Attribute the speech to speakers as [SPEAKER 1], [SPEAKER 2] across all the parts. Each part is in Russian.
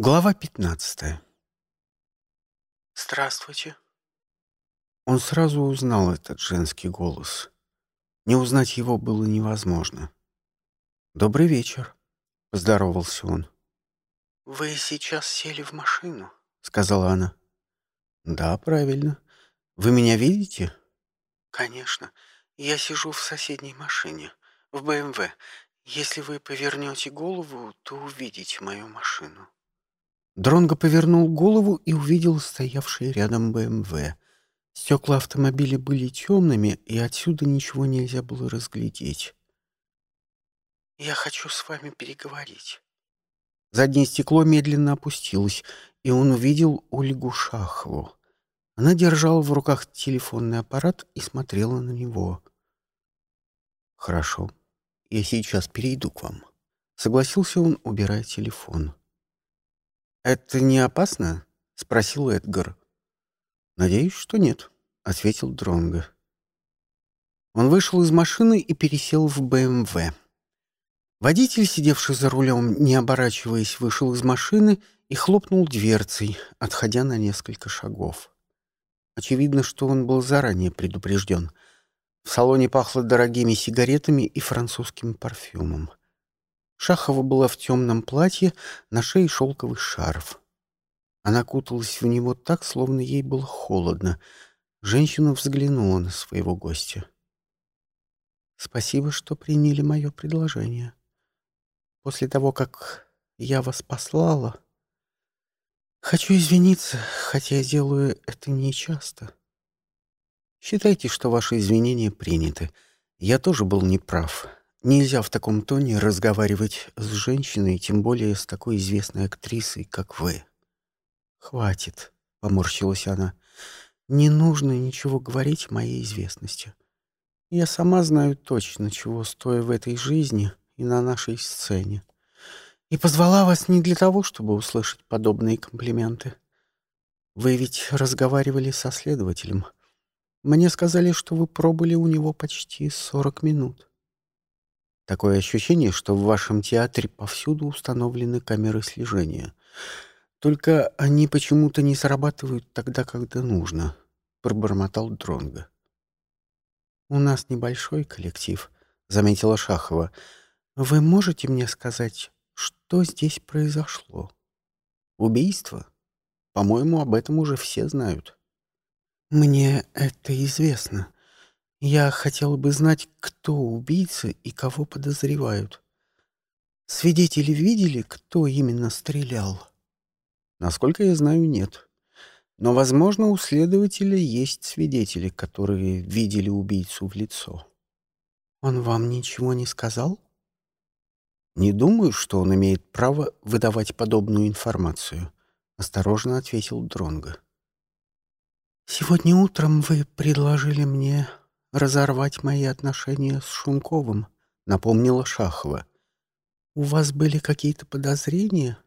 [SPEAKER 1] Глава пятнадцатая.
[SPEAKER 2] «Здравствуйте».
[SPEAKER 1] Он сразу узнал этот женский голос. Не узнать его было невозможно. «Добрый вечер», — поздоровался он.
[SPEAKER 2] «Вы сейчас сели в машину?»
[SPEAKER 1] — сказала она. «Да, правильно. Вы меня видите?»
[SPEAKER 2] «Конечно. Я сижу в соседней машине, в БМВ. Если вы повернете голову, то увидите мою машину».
[SPEAKER 1] Дронго повернул голову и увидел стоявший рядом БМВ. Стекла автомобиля были темными, и отсюда ничего нельзя было разглядеть.
[SPEAKER 2] «Я хочу с вами переговорить».
[SPEAKER 1] Заднее стекло медленно опустилось, и он увидел Ольгу Шахову. Она держала в руках телефонный аппарат и смотрела на него. «Хорошо, я сейчас перейду к вам», — согласился он, убирая телефон. «Это не опасно?» — спросил Эдгар. «Надеюсь, что нет», — ответил Дронго. Он вышел из машины и пересел в БМВ. Водитель, сидевший за рулем, не оборачиваясь, вышел из машины и хлопнул дверцей, отходя на несколько шагов. Очевидно, что он был заранее предупрежден. В салоне пахло дорогими сигаретами и французским парфюмом. Шахова была в темном платье, на шее шелковый шарф. Она куталась в него так, словно ей было холодно. Женщина взглянула на своего гостя. «Спасибо, что приняли мое предложение. После того, как я вас послала, хочу извиниться, хотя я делаю это нечасто. Считайте, что ваши извинения приняты. Я тоже был неправ. Нельзя в таком тоне разговаривать с женщиной, тем более с такой известной актрисой, как вы. Хватит, поморщилась она. Не нужно ничего говорить моей известности. Я сама знаю точно, чего стою в этой жизни и на нашей сцене. И позвала вас не для того, чтобы услышать подобные комплименты. Вы ведь разговаривали со следователем. Мне сказали, что вы пробыли у него почти сорок минут. Такое ощущение, что в вашем театре повсюду установлены камеры слежения. Только они почему-то не срабатывают тогда, когда нужно, пробормотал Дронга. У нас небольшой коллектив, заметила Шахова. Вы можете мне сказать, что здесь произошло? Убийство? По-моему, об этом уже все знают. Мне это известно, я хотел бы знать, кто убийца и кого подозревают. Свидетели видели, кто именно стрелял? Насколько я знаю, нет. Но, возможно, у следователя есть свидетели, которые видели убийцу в лицо. Он вам ничего не сказал? Не думаю, что он имеет право выдавать подобную информацию, осторожно ответил Дронго. Сегодня утром вы предложили мне разорвать мои отношения с Шумковым», — напомнила Шахова. «У вас были какие-то подозрения?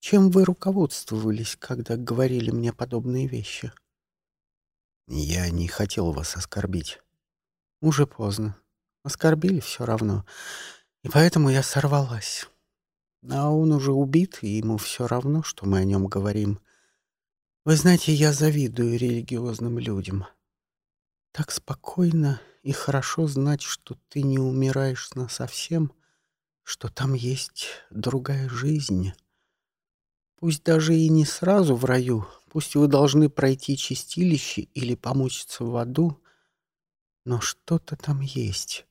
[SPEAKER 1] Чем вы руководствовались, когда говорили мне подобные вещи?» «Я не хотел вас оскорбить». «Уже поздно. Оскорбили все равно. И поэтому я сорвалась. А он уже убит, и ему все равно, что мы о нем говорим. Вы знаете, я завидую религиозным людям». Так спокойно и хорошо знать, что ты не умираешь насовсем, что там есть другая жизнь. Пусть даже и не сразу в раю, пусть вы должны пройти чистилище или помучиться в аду, но что-то там есть.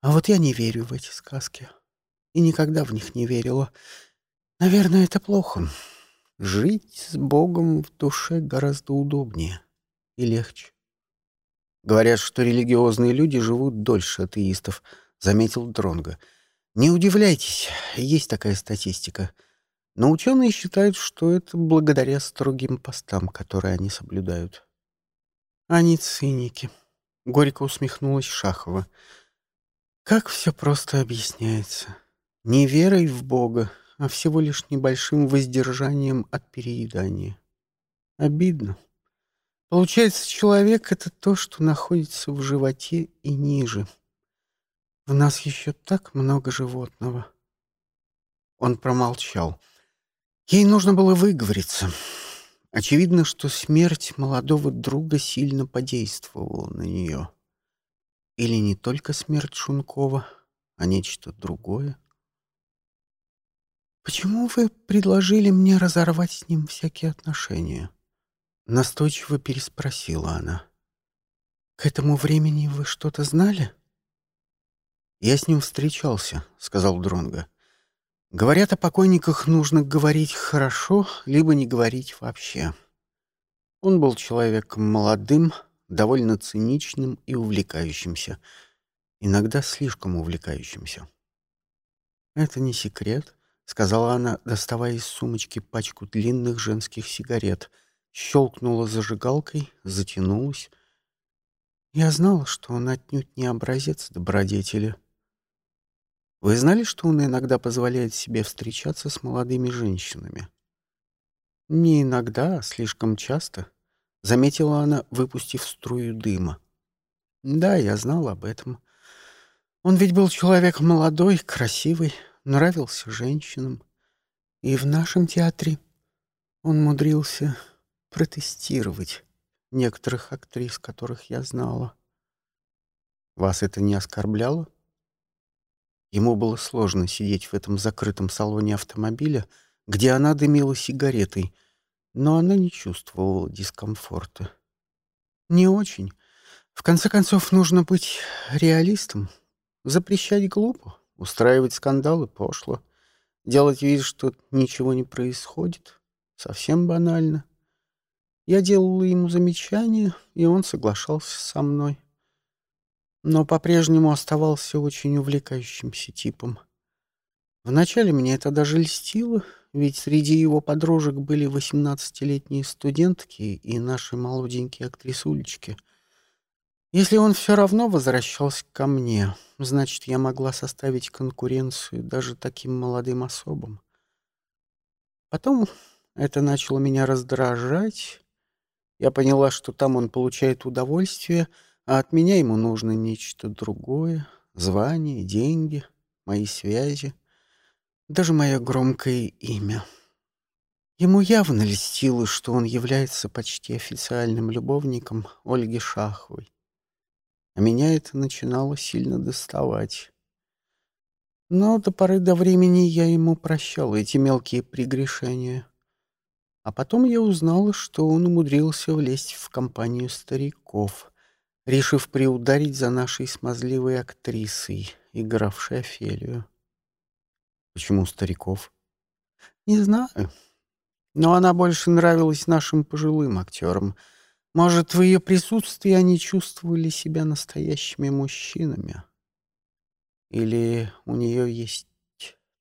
[SPEAKER 1] А вот я не верю в эти сказки. И никогда в них не верила. Наверное, это плохо. Жить с Богом в душе гораздо удобнее и легче. Говорят, что религиозные люди живут дольше атеистов, заметил Дронга. Не удивляйтесь, есть такая статистика. Но ученые считают, что это благодаря строгим постам, которые они соблюдают. Они циники. Горько усмехнулась Шахова. Как все просто объясняется. Не верой в Бога, а всего лишь небольшим воздержанием от переедания. Обидно. Получается, человек — это то, что находится в животе и ниже. В нас еще так много животного. Он промолчал. Ей нужно было выговориться. Очевидно, что смерть молодого друга сильно подействовала на нее. Или не только смерть Шункова, а нечто другое. «Почему вы предложили мне разорвать с ним всякие отношения?» Настойчиво переспросила она. «К этому времени вы что-то знали?» «Я с ним встречался», — сказал Дронго. «Говорят, о покойниках нужно говорить хорошо, либо не говорить вообще». Он был человеком молодым, довольно циничным и увлекающимся, иногда слишком увлекающимся. «Это не секрет», — сказала она, доставая из сумочки пачку длинных женских сигарет, щелкнула зажигалкой, затянулась. «Я знала, что он отнюдь не образец добродетели». Вы знали, что он иногда позволяет себе встречаться с молодыми женщинами? Не иногда, а слишком часто, заметила она, выпустив струю дыма. Да, я знал об этом. Он ведь был человек молодой, красивый, нравился женщинам. И в нашем театре он мудрился протестировать некоторых актрис, которых я знала. Вас это не оскорбляло? Ему было сложно сидеть в этом закрытом салоне автомобиля, где она дымила сигаретой, но она не чувствовала дискомфорта. Не очень. В конце концов, нужно быть реалистом. Запрещать глупо, устраивать скандалы пошло, делать вид, что ничего не происходит. Совсем банально. Я делала ему замечания, и он соглашался со мной но по-прежнему оставался очень увлекающимся типом. Вначале мне это даже льстило, ведь среди его подружек были восемнадцатилетние студентки и наши молоденькие актрисулечки. Если он все равно возвращался ко мне, значит, я могла составить конкуренцию даже таким молодым особам. Потом это начало меня раздражать. Я поняла, что там он получает удовольствие — а от меня ему нужно нечто другое. Звание, деньги, мои связи, даже мое громкое имя. Ему явно льстило, что он является почти официальным любовником Ольги Шаховой. А меня это начинало сильно доставать. Но до поры до времени я ему прощал эти мелкие прегрешения. А потом я узнала, что он умудрился влезть в компанию стариков — решив приударить за нашей смазливой актрисой, игравшей Офелию. Почему стариков? Не знаю. Но она больше нравилась нашим пожилым актерам. Может, в ее присутствии они чувствовали себя настоящими мужчинами. Или у нее есть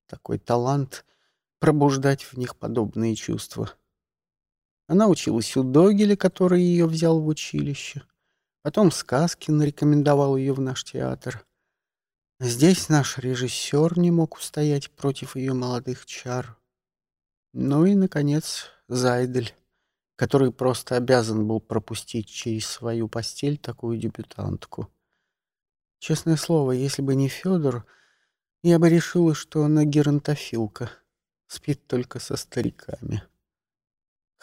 [SPEAKER 1] такой талант пробуждать в них подобные чувства. Она училась у Догеля, который ее взял в училище. Потом Сказкин рекомендовал ее в наш театр. Здесь наш режиссер не мог устоять против ее молодых чар. Ну и, наконец, Зайдель, который просто обязан был пропустить через свою постель такую дебютантку. Честное слово, если бы не Федор, я бы решила, что она геронтофилка, спит только со стариками.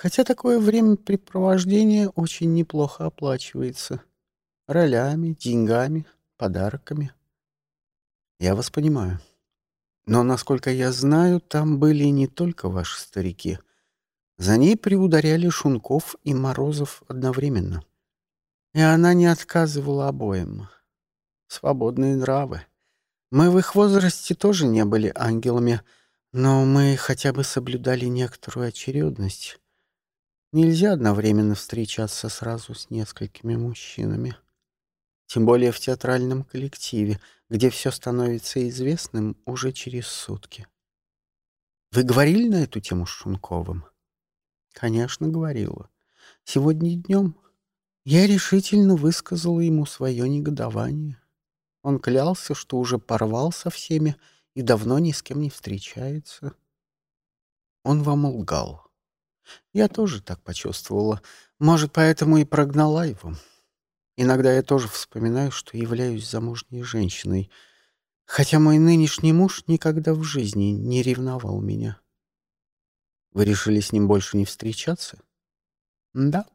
[SPEAKER 1] Хотя такое времяпрепровождение очень неплохо оплачивается ролями, деньгами, подарками. Я вас понимаю. Но, насколько я знаю, там были не только ваши старики. За ней приударяли Шунков и Морозов одновременно. И она не отказывала обоим. Свободные нравы. Мы в их возрасте тоже не были ангелами, но мы хотя бы соблюдали некоторую очередность. Нельзя одновременно встречаться сразу с несколькими мужчинами тем более в театральном коллективе, где все становится известным уже через сутки. Вы говорили на эту тему с Шунковым? Конечно, говорила. Сегодня днем я решительно высказала ему свое негодование. Он клялся, что уже порвал со всеми и давно ни с кем не встречается. Он вам лгал. Я тоже так почувствовала. Может, поэтому и прогнала его. Иногда я тоже вспоминаю, что являюсь замужней женщиной, хотя мой нынешний муж никогда в жизни не ревновал меня. Вы решили с ним больше не встречаться? Да.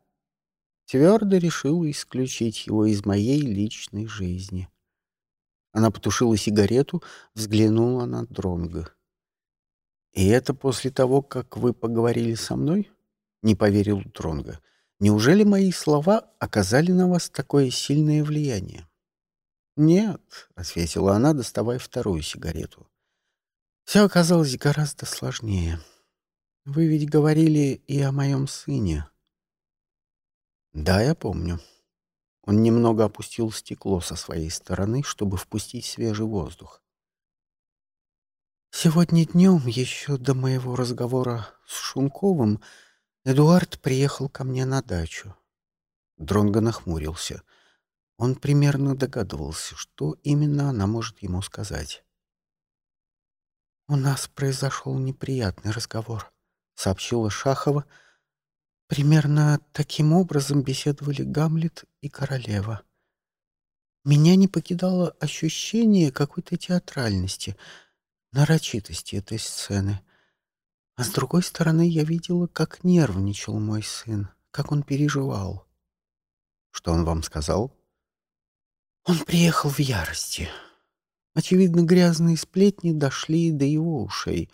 [SPEAKER 1] Твердо решила исключить его из моей личной жизни. Она потушила сигарету, взглянула на Дронга. «И это после того, как вы поговорили со мной?» — не поверил Дронга. «Неужели мои слова оказали на вас такое сильное влияние?» «Нет», — ответила она, доставая вторую сигарету. «Все оказалось гораздо сложнее. Вы ведь говорили и о моем сыне». «Да, я помню». Он немного опустил стекло со своей стороны, чтобы впустить свежий воздух. Сегодня днем, еще до моего разговора с Шунковым, Эдуард приехал ко мне на дачу. Дронго нахмурился — он примерно догадывался, что именно она может ему сказать. «У нас произошел неприятный разговор», — сообщила Шахова. «Примерно таким образом беседовали Гамлет и королева. Меня не покидало ощущение какой-то театральности, нарочитости этой сцены. А с другой стороны, я видела, как нервничал мой сын, как он переживал». «Что он вам сказал?» Он приехал в ярости. Очевидно, грязные сплетни дошли до его ушей.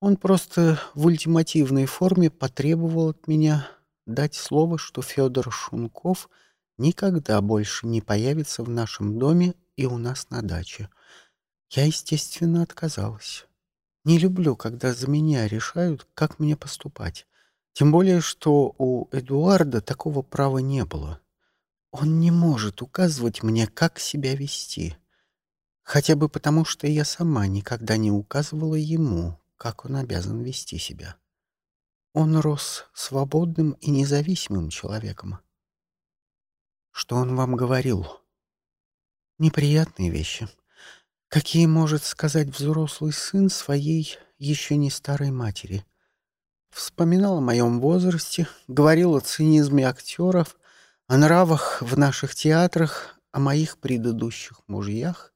[SPEAKER 1] Он просто в ультимативной форме потребовал от меня дать слово, что Федор Шунков никогда больше не появится в нашем доме и у нас на даче. Я, естественно, отказалась. Не люблю, когда за меня решают, как мне поступать. Тем более, что у Эдуарда такого права не было. Он не может указывать мне, как себя вести. Хотя бы потому, что я сама никогда не указывала ему, как он обязан вести себя. Он рос свободным и независимым человеком. Что он вам говорил? Неприятные вещи. Какие может сказать взрослый сын своей еще не старой матери? Вспоминал о моем возрасте, говорил о цинизме актеров, о нравах в наших театрах, о моих предыдущих мужьях.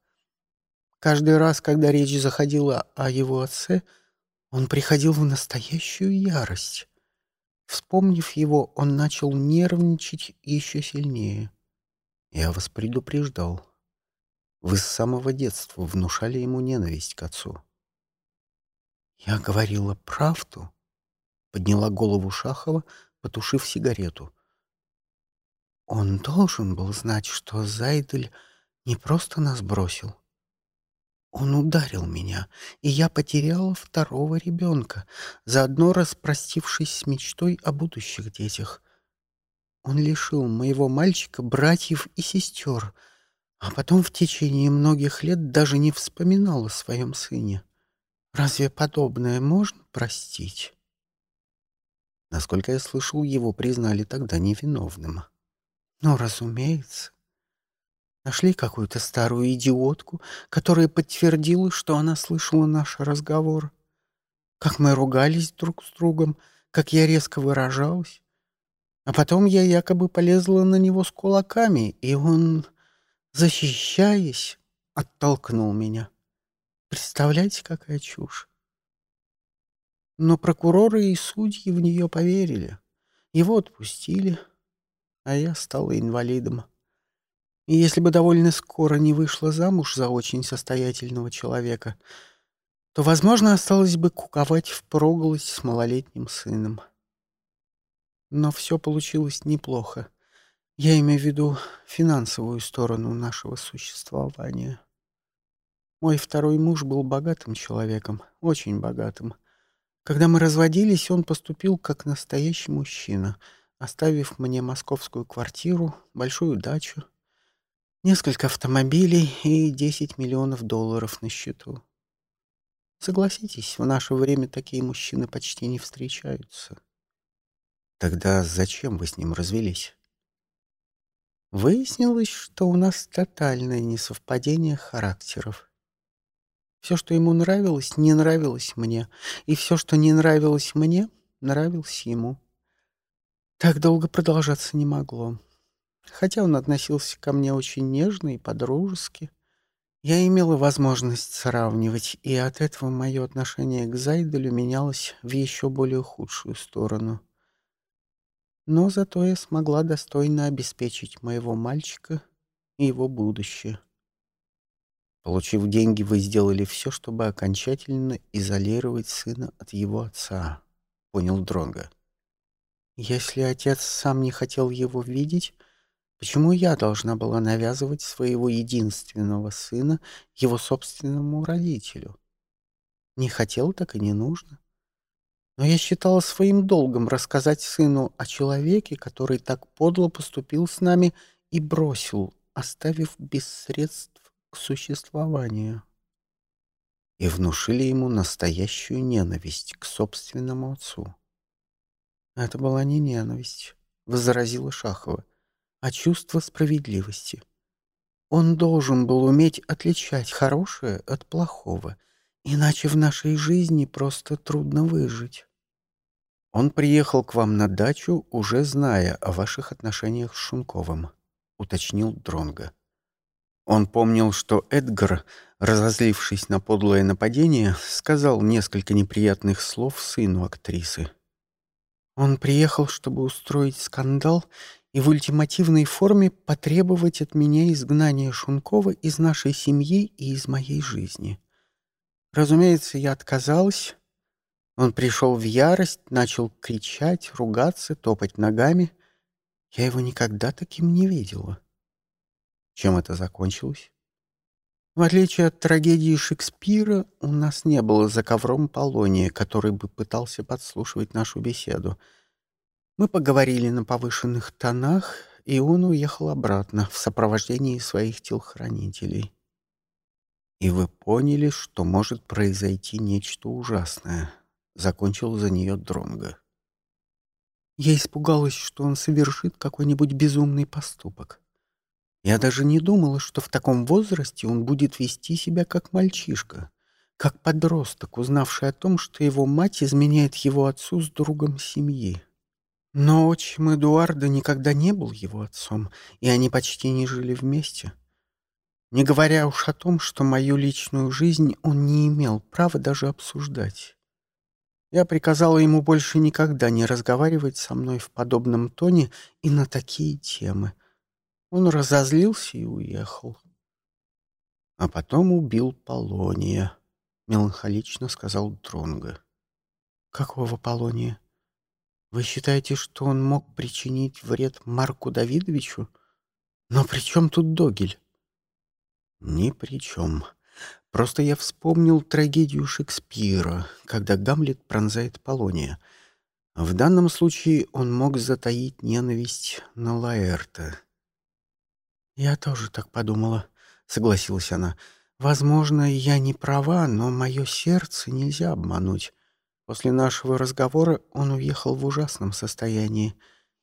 [SPEAKER 1] Каждый раз, когда речь заходила о его отце, он приходил в настоящую ярость. Вспомнив его, он начал нервничать еще сильнее. Я вас предупреждал. Вы с самого детства внушали ему ненависть к отцу. Я говорила правду, подняла голову Шахова, потушив сигарету. Он должен был знать, что Зайдель не просто нас бросил. Он ударил меня, и я потеряла второго ребенка, заодно распростившись с мечтой о будущих детях. Он лишил моего мальчика братьев и сестер, а потом в течение многих лет даже не вспоминал о своем сыне. Разве подобное можно простить? Насколько я слышал, его признали тогда невиновным. Ну, разумеется. Нашли какую-то старую идиотку, которая подтвердила, что она слышала наш разговор. Как мы ругались друг с другом, как я резко выражалась. А потом я якобы полезла на него с кулаками, и он, защищаясь, оттолкнул меня. Представляете, какая чушь? Но прокуроры и судьи в нее поверили. Его отпустили — а я стала инвалидом. И если бы довольно скоро не вышла замуж за очень состоятельного человека, то, возможно, осталось бы куковать впроголодь с малолетним сыном. Но все получилось неплохо. Я имею в виду финансовую сторону нашего существования. Мой второй муж был богатым человеком, очень богатым. Когда мы разводились, он поступил как настоящий мужчина — оставив мне московскую квартиру, большую дачу, несколько автомобилей и 10 миллионов долларов на счету. Согласитесь, в наше время такие мужчины почти не встречаются. Тогда зачем вы с ним развелись? Выяснилось, что у нас тотальное несовпадение характеров. Все, что ему нравилось, не нравилось мне, и все, что не нравилось мне, нравилось ему. Так долго продолжаться не могло. Хотя он относился ко мне очень нежно и по-дружески. Я имела возможность сравнивать, и от этого мое отношение к Зайделю менялось в еще более худшую сторону. Но зато я смогла достойно обеспечить моего мальчика и его будущее. Получив деньги, вы сделали все, чтобы окончательно изолировать сына от его отца, понял Дронга. Если отец сам не хотел его видеть, Почему я должна была навязывать своего единственного сына его собственному родителю? Не хотел, так и не нужно. Но я считала своим долгом рассказать сыну о человеке, который так подло поступил с нами и бросил, оставив без средств к существованию. И внушили ему настоящую ненависть к собственному отцу. Это была не ненависть, — возразила Шахова а чувство справедливости. Он должен был уметь отличать хорошее от плохого, иначе в нашей жизни просто трудно выжить. Он приехал к вам на дачу, уже зная о ваших отношениях с Шунковым, уточнил Дронга. Он помнил, что Эдгар, разозлившись на подлое нападение, сказал несколько неприятных слов сыну актрисы. Он приехал, чтобы устроить скандал и в ультимативной форме потребовать от меня изгнания Шункова из нашей семьи и из моей жизни. Разумеется, я отказалась. Он пришел в ярость, начал кричать, ругаться, топать ногами. Я его никогда таким не видела. Чем это закончилось? В отличие от трагедии Шекспира, у нас не было за ковром Полония, который бы пытался подслушивать нашу беседу — мы поговорили на повышенных тонах, и он уехал обратно в сопровождении своих телохранителей. «И вы поняли, что может произойти нечто ужасное», — закончил за нее Дронго. Я испугалась, что он совершит какой-нибудь безумный поступок. Я даже не думала, что в таком возрасте он будет вести себя как мальчишка, как подросток, узнавший о том, что его мать изменяет его отцу с другом семьи. Но отчим Эдуарда никогда не был его отцом, и они почти не жили вместе. Не говоря уж о том, что мою личную жизнь он не имел права даже обсуждать. Я приказала ему больше никогда не разговаривать со мной в подобном тоне и на такие темы. Он разозлился и уехал. А потом убил Полония, — меланхолично сказал Дронго. «Какого Полония?» Вы считаете, что он мог причинить вред Марку Давидовичу? Но при чем тут Догель? Ни при чем. Просто я вспомнил трагедию Шекспира, когда Гамлет пронзает Полония. В данном случае он мог затаить ненависть на Лаэрта. «Я тоже так подумала», — согласилась она. «Возможно, я не права, но мое сердце нельзя обмануть. После нашего разговора он уехал в ужасном состоянии,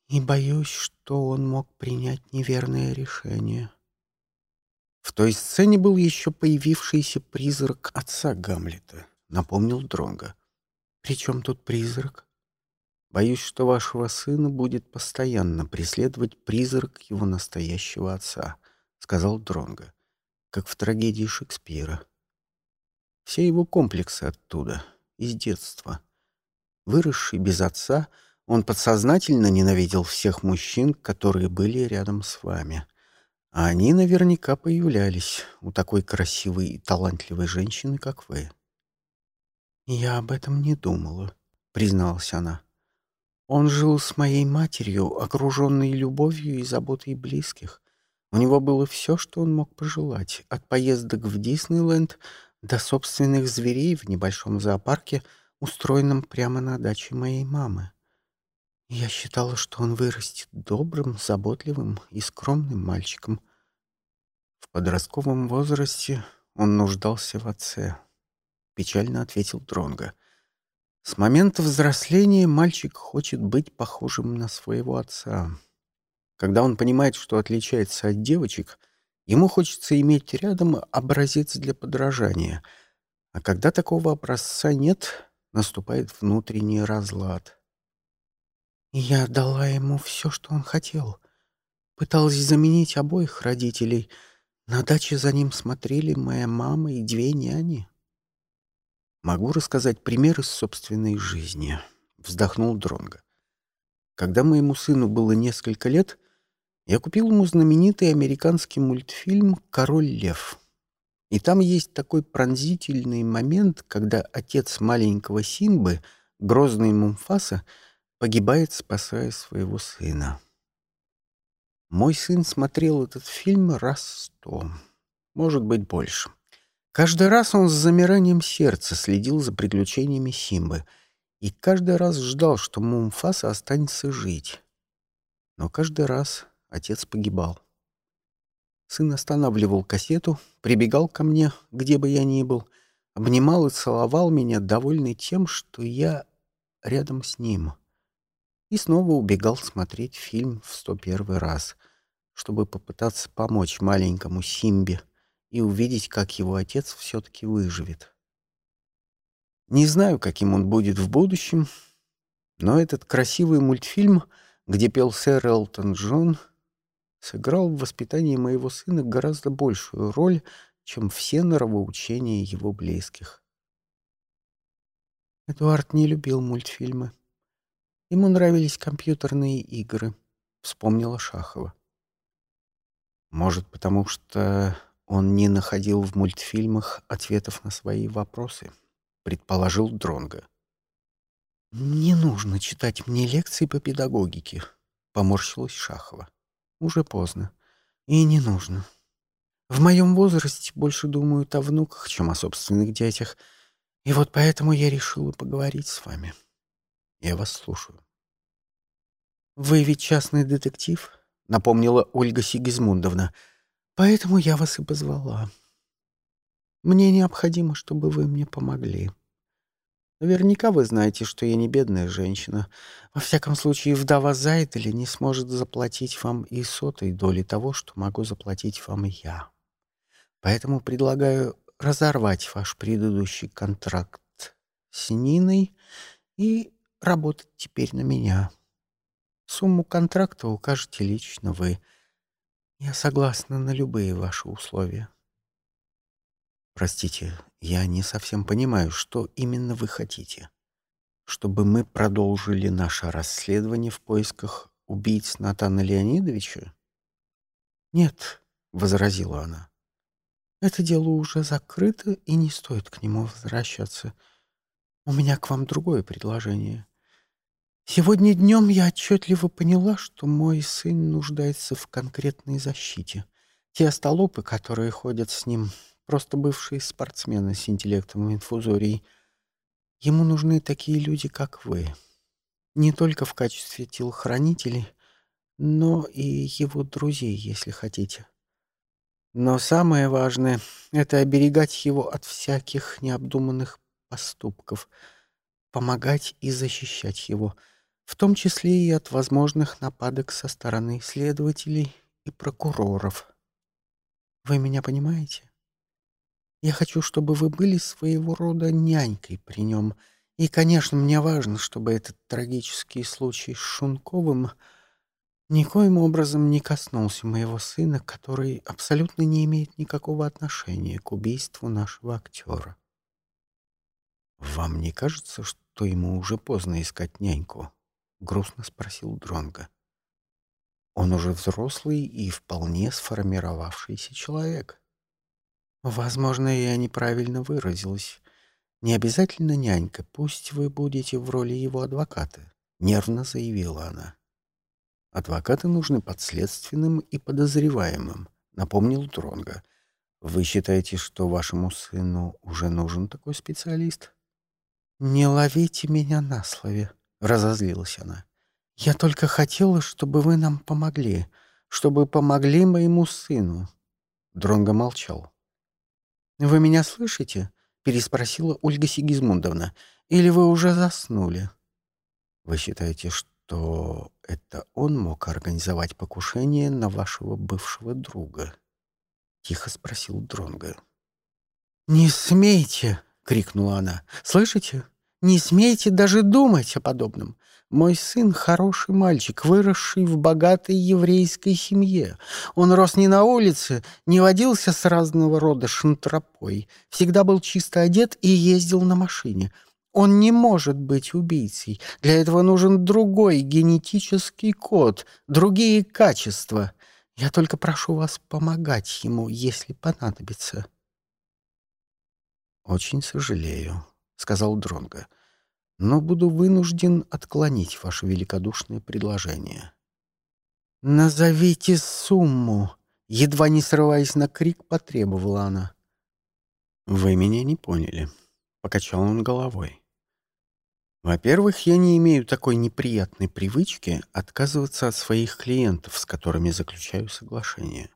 [SPEAKER 1] и боюсь, что он мог принять неверное решение. В той сцене был еще появившийся призрак отца Гамлета, напомнил Дронга. Причем тут призрак? Боюсь, что вашего сына будет постоянно преследовать призрак его настоящего отца, сказал Дронга, как в трагедии Шекспира. Все его комплексы оттуда, из детства. Выросший без отца, он подсознательно ненавидел всех мужчин, которые были рядом с вами. А они наверняка появлялись у такой красивой и талантливой женщины, как вы. «Я об этом не думала», — призналась она. «Он жил с моей матерью, окруженной любовью и заботой близких. У него было все, что он мог пожелать, от поездок в Диснейленд до собственных зверей в небольшом зоопарке, устроенном прямо на даче моей мамы. Я считала, что он вырастет добрым, заботливым и скромным мальчиком. В подростковом возрасте он нуждался в отце, печально ответил Дронга. С момента взросления мальчик хочет быть похожим на своего отца. Когда он понимает, что отличается от девочек — Ему хочется иметь рядом образец для подражания. А когда такого образца нет, наступает внутренний разлад. Я дала ему все, что он хотел. Пыталась заменить обоих родителей, На даче за ним смотрели моя мама и две няни. Могу рассказать пример из собственной жизни, вздохнул Дронго. Когда моему сыну было несколько лет, я купил ему знаменитый американский мультфильм «Король лев». И там есть такой пронзительный момент, когда отец маленького Симбы, грозный Мумфаса, погибает, спасая своего сына. Мой сын смотрел этот фильм раз сто, может быть, больше. Каждый раз он с замиранием сердца следил за приключениями Симбы и каждый раз ждал, что Мумфаса останется жить. Но каждый раз отец погибал. Сын останавливал кассету, прибегал ко мне, где бы я ни был, обнимал и целовал меня, довольный тем, что я рядом с ним — и снова убегал смотреть фильм в сто первый раз, чтобы попытаться помочь маленькому Симбе и увидеть, как его отец все-таки выживет. Не знаю, каким он будет в будущем, но этот красивый мультфильм, где пел сэр Элтон Джон, сыграл в воспитании моего сына гораздо большую роль, чем все норовоучения его близких. Эдуард не любил мультфильмы. Ему нравились компьютерные игры, вспомнила Шахова. Может, потому что он не находил в мультфильмах ответов на свои вопросы, предположил Дронга. Не нужно читать мне лекции по педагогике, поморщилась Шахова. Уже поздно. И не нужно. В моем возрасте больше думают о внуках, чем о собственных детях. И вот поэтому я решила поговорить с вами. Я вас слушаю. Вы ведь частный детектив, напомнила Ольга Сигизмундовна. Поэтому я вас и позвала. Мне необходимо, чтобы вы мне помогли. Наверняка вы знаете, что я не бедная женщина. Во всяком случае, вдова Зайделя не сможет заплатить вам и сотой доли того, что могу заплатить вам я. Поэтому предлагаю разорвать ваш предыдущий контракт с Ниной и работать теперь на меня. Сумму контракта укажете лично вы. Я согласна на любые ваши условия. Простите, я не совсем понимаю, что именно вы хотите. Чтобы мы продолжили наше расследование в поисках убийц Натана Леонидовича? Нет, возразила она. Это дело уже закрыто, и не стоит к нему возвращаться. У меня к вам другое предложение. Сегодня днем я отчетливо поняла, что мой сын нуждается в конкретной защите. Те остолопы, которые ходят с ним, просто бывшие спортсмены с интеллектом и инфузорией. Ему нужны такие люди, как вы. Не только в качестве телохранителей, но и его друзей, если хотите. Но самое важное — это оберегать его от всяких необдуманных поступков, помогать и защищать его — в том числе и от возможных нападок со стороны следователей и прокуроров. Вы меня понимаете? Я хочу, чтобы вы были своего рода нянькой при нем. И, конечно, мне важно, чтобы этот трагический случай с Шунковым никоим образом не коснулся моего сына, который абсолютно не имеет никакого отношения к убийству нашего актера. Вам не кажется, что ему уже поздно искать няньку? Грустно спросил Дронга. Он уже взрослый и вполне сформировавшийся человек. Возможно, я неправильно выразилась. Не обязательно нянька, пусть вы будете в роли его адвоката, нервно заявила она. Адвокаты нужны подследственным и подозреваемым, напомнил Дронга. Вы считаете, что вашему сыну уже нужен такой специалист? Не ловите меня на слове, Разозлилась она. «Я только хотела, чтобы вы нам помогли, чтобы помогли моему сыну». Дронго молчал. «Вы меня слышите?» — переспросила Ольга Сигизмундовна. «Или вы уже заснули?» «Вы считаете, что это он мог организовать покушение на вашего бывшего друга?» — тихо спросил Дронго. «Не смейте!» — крикнула она. «Слышите? Не смейте даже думать о подобном. Мой сын — хороший мальчик, выросший в богатой еврейской семье. Он рос не на улице, не водился с разного рода шантропой, всегда был чисто одет и ездил на машине. Он не может быть убийцей. Для этого нужен другой генетический код, другие качества. Я только прошу вас помогать ему, если понадобится.
[SPEAKER 2] «Очень сожалею», — сказал Дронго но буду вынужден отклонить ваше великодушное предложение.
[SPEAKER 1] «Назовите сумму!» Едва не срываясь на крик, потребовала она.
[SPEAKER 2] «Вы меня не поняли», — покачал он головой. «Во-первых, я не имею такой неприятной привычки отказываться от своих клиентов, с которыми заключаю соглашение.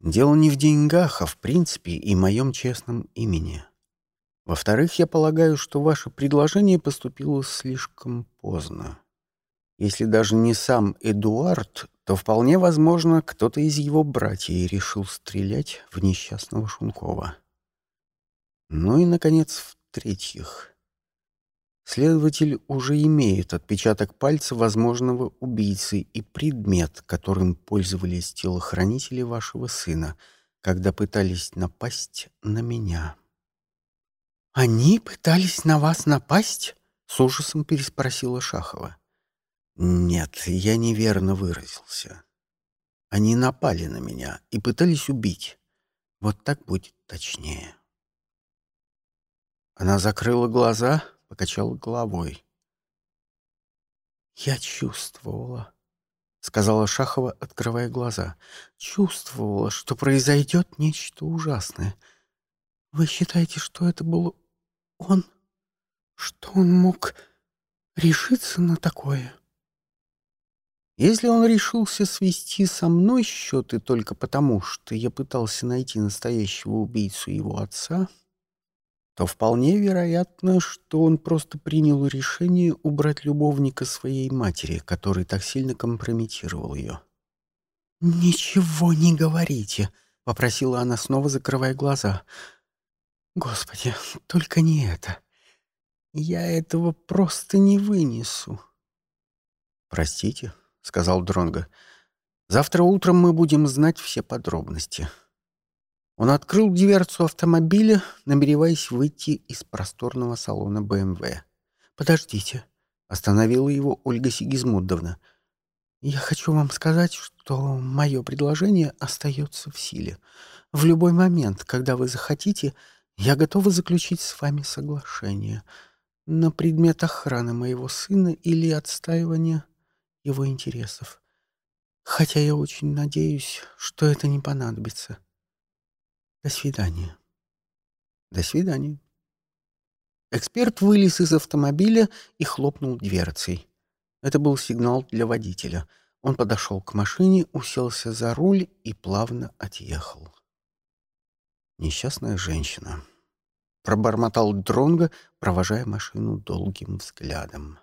[SPEAKER 2] Дело не в деньгах, а в принципе и моем честном имени. Во-вторых, я полагаю, что ваше предложение поступило слишком поздно. Если даже не сам Эдуард, то вполне возможно, кто-то из его братьев решил стрелять в несчастного Шункова. Ну и, наконец, в-третьих, следователь уже имеет отпечаток пальца возможного убийцы и предмет, которым пользовались телохранители вашего сына, когда пытались напасть на меня.
[SPEAKER 1] «Они пытались на вас напасть?» — с ужасом переспросила Шахова.
[SPEAKER 2] «Нет, я неверно выразился. Они напали на меня и пытались убить. Вот так будет точнее». Она закрыла глаза, покачала головой.
[SPEAKER 1] «Я чувствовала», — сказала Шахова, открывая глаза. «Чувствовала, что произойдет нечто ужасное. Вы считаете, что это было он... Что он мог решиться на такое?
[SPEAKER 2] Если он решился свести со мной счеты только потому, что я пытался найти настоящего убийцу его отца, то вполне вероятно, что он просто принял решение убрать любовника своей матери, который так сильно компрометировал ее.
[SPEAKER 1] «Ничего не говорите», — попросила она, снова закрывая глаза. Господи, только не это. Я этого просто не вынесу.
[SPEAKER 2] Простите, сказал Дронго. Завтра утром мы будем знать все подробности. Он открыл дверцу автомобиля, намереваясь выйти из просторного салона БМВ.
[SPEAKER 1] «Подождите», — остановила его Ольга Сигизмундовна. «Я хочу вам сказать, что мое предложение остается в силе. В любой момент, когда вы захотите, я готова заключить с вами соглашение на предмет охраны моего сына или отстаивания его интересов. Хотя я очень надеюсь, что это не понадобится. До свидания.
[SPEAKER 2] До свидания.
[SPEAKER 1] Эксперт вылез из автомобиля и хлопнул дверцей. Это был сигнал для водителя. Он подошел к машине, уселся за руль и плавно отъехал.
[SPEAKER 2] Несчастная женщина. Пробормотал Дронго, провожая машину долгим взглядом.